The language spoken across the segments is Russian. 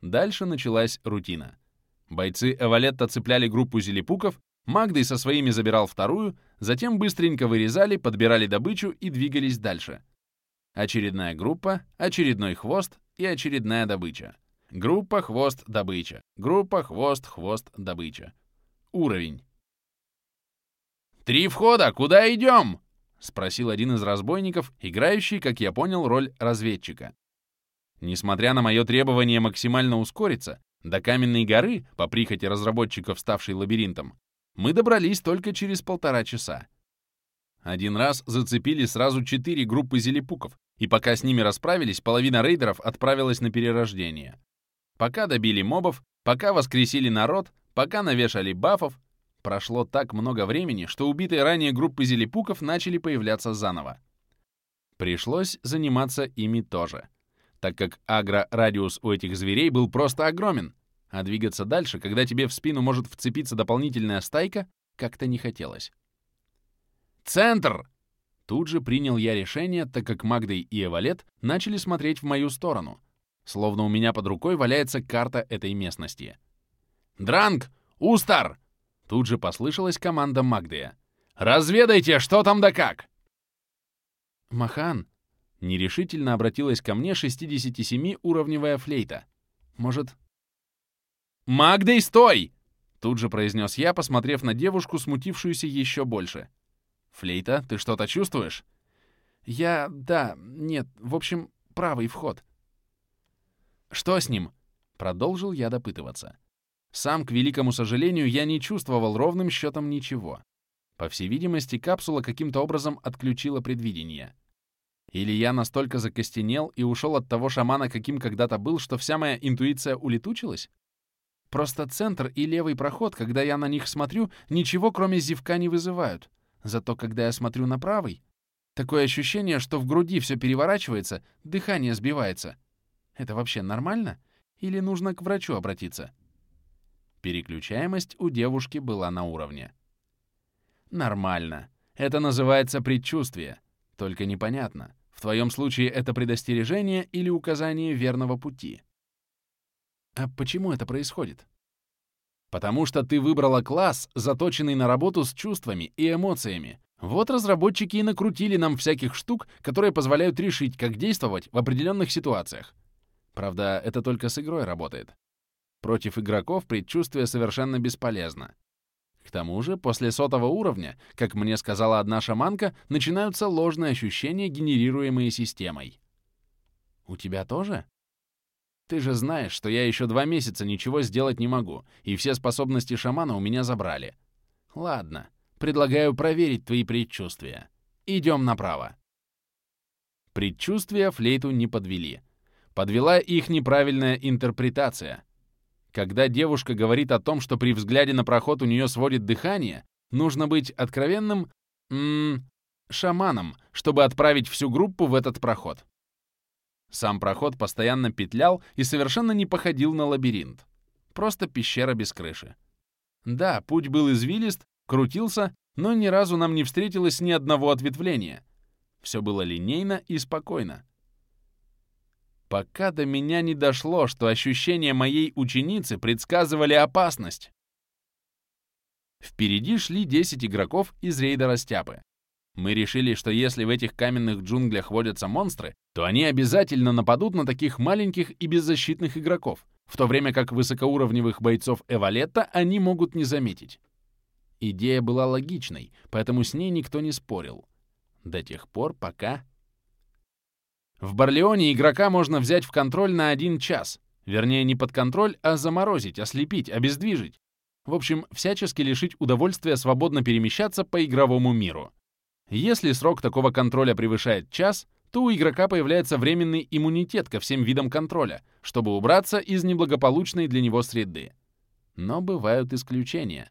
Дальше началась рутина. Бойцы Эвалетта цепляли группу зелепуков, Магдой со своими забирал вторую, затем быстренько вырезали, подбирали добычу и двигались дальше. Очередная группа, очередной хвост и очередная добыча. Группа, хвост, добыча. Группа, хвост, хвост, добыча. Уровень. «Три входа! Куда идем?» — спросил один из разбойников, играющий, как я понял, роль разведчика. Несмотря на мое требование максимально ускориться, до Каменной горы, по прихоти разработчиков, ставшей лабиринтом, мы добрались только через полтора часа. Один раз зацепили сразу четыре группы зелепуков, и пока с ними расправились, половина рейдеров отправилась на перерождение. Пока добили мобов, пока воскресили народ, пока навешали бафов, прошло так много времени, что убитые ранее группы зелепуков начали появляться заново. Пришлось заниматься ими тоже, так как агро-радиус у этих зверей был просто огромен, а двигаться дальше, когда тебе в спину может вцепиться дополнительная стайка, как-то не хотелось. «Центр!» Тут же принял я решение, так как Магдой и Эвалет начали смотреть в мою сторону, словно у меня под рукой валяется карта этой местности. «Дранг! Устар!» Тут же послышалась команда Магдея. «Разведайте, что там да как!» «Махан!» — нерешительно обратилась ко мне 67-уровневая флейта. «Может...» «Магдей, стой!» — тут же произнес я, посмотрев на девушку, смутившуюся еще больше. «Флейта, ты что-то чувствуешь?» «Я... да... нет... в общем, правый вход». «Что с ним?» — продолжил я допытываться. Сам, к великому сожалению, я не чувствовал ровным счетом ничего. По всей видимости, капсула каким-то образом отключила предвидение. Или я настолько закостенел и ушел от того шамана, каким когда-то был, что вся моя интуиция улетучилась? Просто центр и левый проход, когда я на них смотрю, ничего кроме зевка не вызывают. Зато когда я смотрю на правый, такое ощущение, что в груди все переворачивается, дыхание сбивается. Это вообще нормально? Или нужно к врачу обратиться? Переключаемость у девушки была на уровне. Нормально. Это называется предчувствие. Только непонятно, в твоем случае это предостережение или указание верного пути. А почему это происходит? Потому что ты выбрала класс, заточенный на работу с чувствами и эмоциями. Вот разработчики и накрутили нам всяких штук, которые позволяют решить, как действовать в определенных ситуациях. Правда, это только с игрой работает. Против игроков предчувствие совершенно бесполезно. К тому же, после сотого уровня, как мне сказала одна шаманка, начинаются ложные ощущения, генерируемые системой. У тебя тоже? Ты же знаешь, что я еще два месяца ничего сделать не могу, и все способности шамана у меня забрали. Ладно, предлагаю проверить твои предчувствия. Идем направо. Предчувствия флейту не подвели. Подвела их неправильная интерпретация. Когда девушка говорит о том, что при взгляде на проход у нее сводит дыхание, нужно быть откровенным м -м, шаманом, чтобы отправить всю группу в этот проход. Сам проход постоянно петлял и совершенно не походил на лабиринт. Просто пещера без крыши. Да, путь был извилист, крутился, но ни разу нам не встретилось ни одного ответвления. Все было линейно и спокойно. Пока до меня не дошло, что ощущения моей ученицы предсказывали опасность. Впереди шли 10 игроков из рейда Растяпы. Мы решили, что если в этих каменных джунглях водятся монстры, то они обязательно нападут на таких маленьких и беззащитных игроков, в то время как высокоуровневых бойцов Эвалетта они могут не заметить. Идея была логичной, поэтому с ней никто не спорил. До тех пор, пока... В Барлеоне игрока можно взять в контроль на один час. Вернее, не под контроль, а заморозить, ослепить, обездвижить. В общем, всячески лишить удовольствия свободно перемещаться по игровому миру. Если срок такого контроля превышает час, то у игрока появляется временный иммунитет ко всем видам контроля, чтобы убраться из неблагополучной для него среды. Но бывают исключения.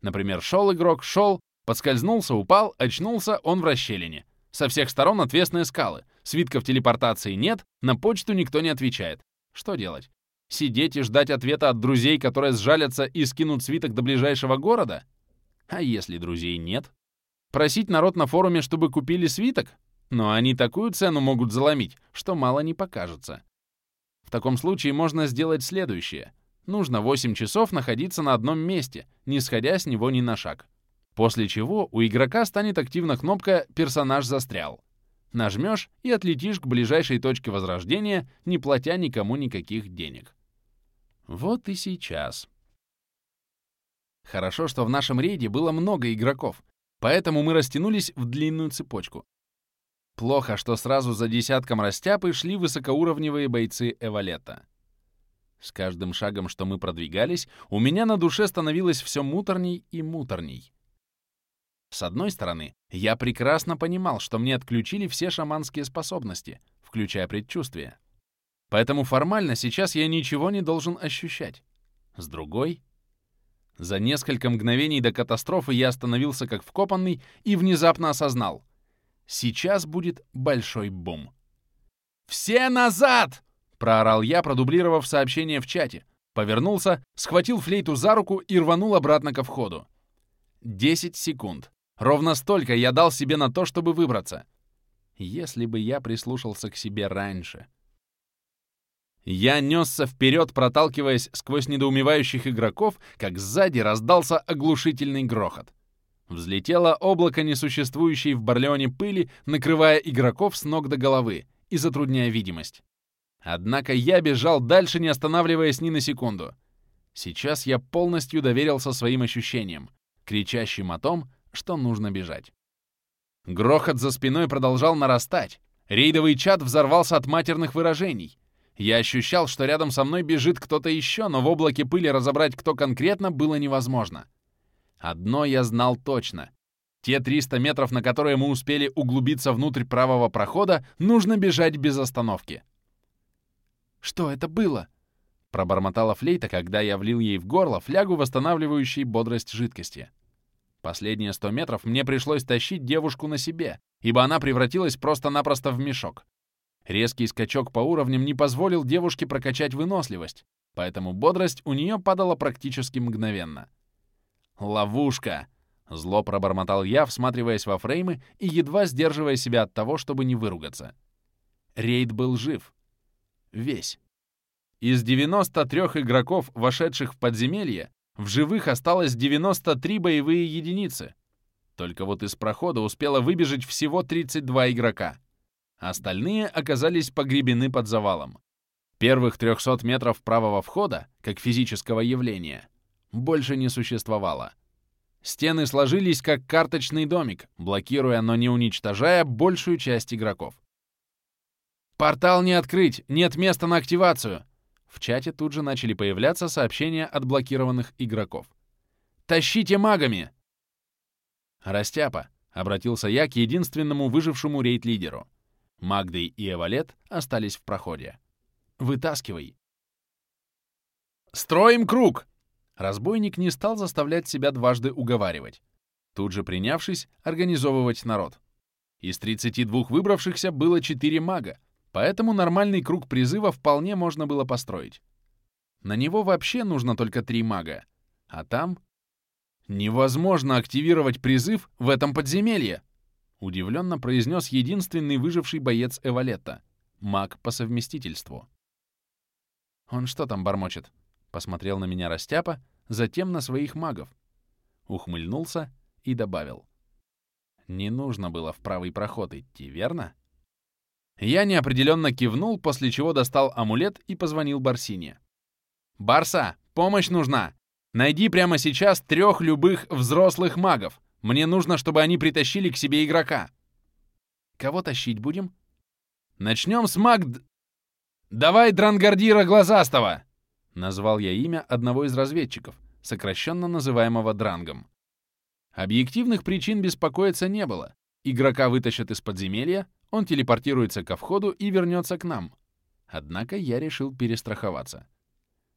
Например, шел игрок, шел, подскользнулся, упал, очнулся, он в расщелине. Со всех сторон отвесные скалы, свитков телепортации нет, на почту никто не отвечает. Что делать? Сидеть и ждать ответа от друзей, которые сжалятся и скинут свиток до ближайшего города? А если друзей нет? Просить народ на форуме, чтобы купили свиток? Но они такую цену могут заломить, что мало не покажется. В таком случае можно сделать следующее. Нужно 8 часов находиться на одном месте, не сходя с него ни на шаг. После чего у игрока станет активна кнопка «Персонаж застрял». Нажмешь и отлетишь к ближайшей точке возрождения, не платя никому никаких денег. Вот и сейчас. Хорошо, что в нашем рейде было много игроков, поэтому мы растянулись в длинную цепочку. Плохо, что сразу за десятком растяпы шли высокоуровневые бойцы Эвалета. С каждым шагом, что мы продвигались, у меня на душе становилось все муторней и муторней. С одной стороны, я прекрасно понимал, что мне отключили все шаманские способности, включая предчувствие. Поэтому формально сейчас я ничего не должен ощущать. С другой... За несколько мгновений до катастрофы я остановился как вкопанный и внезапно осознал. Сейчас будет большой бум. «Все назад!» — проорал я, продублировав сообщение в чате. Повернулся, схватил флейту за руку и рванул обратно ко входу. Десять секунд. Ровно столько я дал себе на то, чтобы выбраться. Если бы я прислушался к себе раньше. Я несся вперед, проталкиваясь сквозь недоумевающих игроков, как сзади раздался оглушительный грохот. Взлетело облако несуществующей в Барлеоне пыли, накрывая игроков с ног до головы и затрудняя видимость. Однако я бежал дальше, не останавливаясь ни на секунду. Сейчас я полностью доверился своим ощущениям, кричащим о том, что нужно бежать. Грохот за спиной продолжал нарастать. Рейдовый чат взорвался от матерных выражений. Я ощущал, что рядом со мной бежит кто-то еще, но в облаке пыли разобрать, кто конкретно, было невозможно. Одно я знал точно. Те 300 метров, на которые мы успели углубиться внутрь правого прохода, нужно бежать без остановки. «Что это было?» Пробормотала флейта, когда я влил ей в горло флягу, восстанавливающей бодрость жидкости. Последние сто метров мне пришлось тащить девушку на себе, ибо она превратилась просто-напросто в мешок. Резкий скачок по уровням не позволил девушке прокачать выносливость, поэтому бодрость у нее падала практически мгновенно. «Ловушка!» — зло пробормотал я, всматриваясь во фреймы и едва сдерживая себя от того, чтобы не выругаться. Рейд был жив. Весь. Из 93 игроков, вошедших в подземелье, в живых осталось 93 боевые единицы. Только вот из прохода успело выбежать всего 32 игрока. Остальные оказались погребены под завалом. Первых 300 метров правого входа, как физического явления, больше не существовало. Стены сложились как карточный домик, блокируя, но не уничтожая большую часть игроков. «Портал не открыть! Нет места на активацию!» В чате тут же начали появляться сообщения от блокированных игроков. «Тащите магами!» «Растяпа», — обратился я к единственному выжившему рейд-лидеру. Магдой и Эвалет остались в проходе. «Вытаскивай!» «Строим круг!» Разбойник не стал заставлять себя дважды уговаривать, тут же принявшись организовывать народ. Из 32 выбравшихся было 4 мага, Поэтому нормальный круг призыва вполне можно было построить. На него вообще нужно только три мага. А там... Невозможно активировать призыв в этом подземелье! Удивленно произнес единственный выживший боец Эвалетта. Маг по совместительству. «Он что там бормочет?» Посмотрел на меня Растяпа, затем на своих магов. Ухмыльнулся и добавил. «Не нужно было в правый проход идти, верно?» Я неопределенно кивнул, после чего достал амулет и позвонил Барсине. «Барса, помощь нужна! Найди прямо сейчас трех любых взрослых магов. Мне нужно, чтобы они притащили к себе игрока». «Кого тащить будем?» «Начнем с маг... Давай Дрангардира Глазастого!» Назвал я имя одного из разведчиков, сокращенно называемого Дрангом. Объективных причин беспокоиться не было. Игрока вытащат из подземелья, он телепортируется ко входу и вернется к нам. Однако я решил перестраховаться.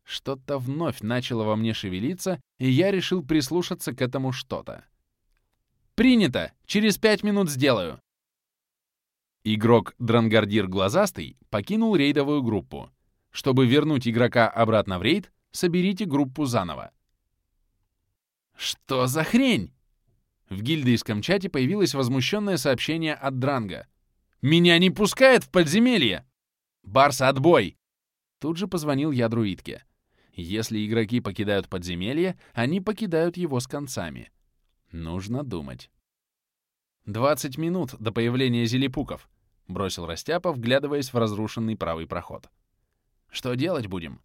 Что-то вновь начало во мне шевелиться, и я решил прислушаться к этому что-то. «Принято! Через пять минут сделаю!» Игрок Дрангардир Глазастый покинул рейдовую группу. Чтобы вернуть игрока обратно в рейд, соберите группу заново. «Что за хрень?» В гильдейском чате появилось возмущенное сообщение от Дранга. Меня не пускает в подземелье! Барса, отбой! Тут же позвонил я друидке. Если игроки покидают подземелье, они покидают его с концами. Нужно думать. «Двадцать минут до появления зелепуков», — бросил Растяпа, вглядываясь в разрушенный правый проход. «Что делать будем?»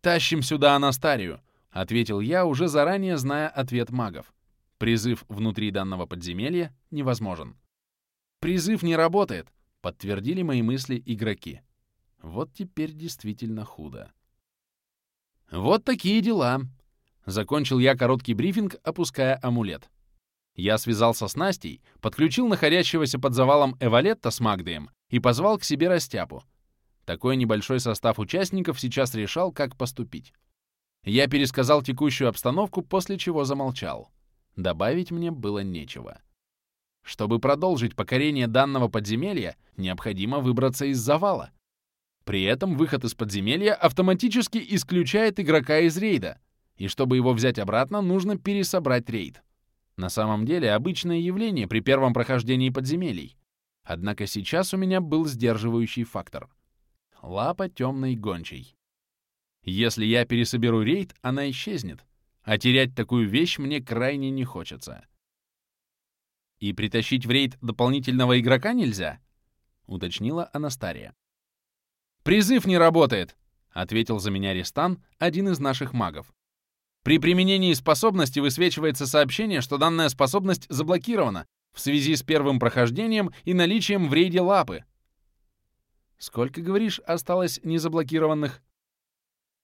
«Тащим сюда Анастарию», — ответил я, уже заранее зная ответ магов. Призыв внутри данного подземелья невозможен. «Призыв не работает», — подтвердили мои мысли игроки. Вот теперь действительно худо. Вот такие дела. Закончил я короткий брифинг, опуская амулет. Я связался с Настей, подключил находящегося под завалом Эвалетта с Магдеем и позвал к себе Растяпу. Такой небольшой состав участников сейчас решал, как поступить. Я пересказал текущую обстановку, после чего замолчал. Добавить мне было нечего. Чтобы продолжить покорение данного подземелья, необходимо выбраться из завала. При этом выход из подземелья автоматически исключает игрока из рейда, и чтобы его взять обратно, нужно пересобрать рейд. На самом деле обычное явление при первом прохождении подземелий. Однако сейчас у меня был сдерживающий фактор. Лапа темной гончей. Если я пересоберу рейд, она исчезнет, а терять такую вещь мне крайне не хочется. «И притащить в рейд дополнительного игрока нельзя?» — уточнила Анастария. «Призыв не работает», — ответил за меня Ристан, один из наших магов. При применении способности высвечивается сообщение, что данная способность заблокирована в связи с первым прохождением и наличием в рейде лапы. Сколько, говоришь, осталось незаблокированных?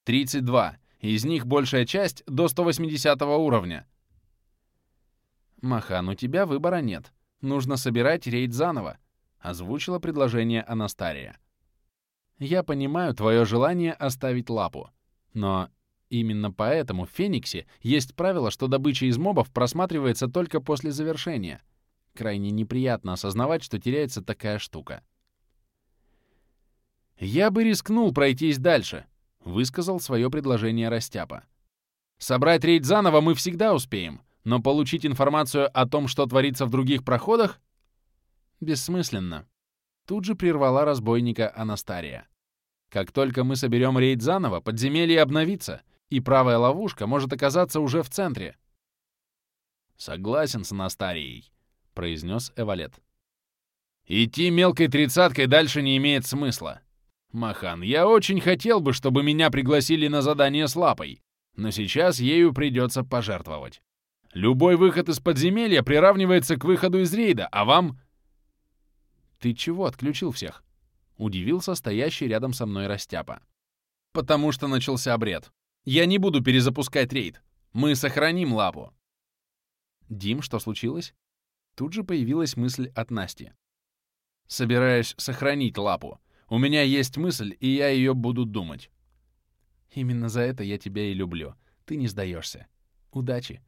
32. Из них большая часть до 180 уровня. Махан, у тебя выбора нет. Нужно собирать рейд заново, озвучила предложение Анастария. Я понимаю твое желание оставить лапу, но Именно поэтому в Фениксе есть правило, что добыча из мобов просматривается только после завершения. Крайне неприятно осознавать, что теряется такая штука. «Я бы рискнул пройтись дальше», — высказал свое предложение Растяпа. «Собрать рейд заново мы всегда успеем, но получить информацию о том, что творится в других проходах, бессмысленно». Тут же прервала разбойника Анастария. «Как только мы соберем рейд заново, подземелье обновится, и правая ловушка может оказаться уже в центре. «Согласен с Анастарией», — произнес Эвалет. «Идти мелкой тридцаткой дальше не имеет смысла. Махан, я очень хотел бы, чтобы меня пригласили на задание с лапой, но сейчас ею придется пожертвовать. Любой выход из подземелья приравнивается к выходу из рейда, а вам...» «Ты чего отключил всех?» — удивился стоящий рядом со мной Растяпа. «Потому что начался бред. Я не буду перезапускать рейд. Мы сохраним лапу. Дим, что случилось? Тут же появилась мысль от Насти. Собираюсь сохранить лапу. У меня есть мысль, и я ее буду думать. Именно за это я тебя и люблю. Ты не сдаешься. Удачи.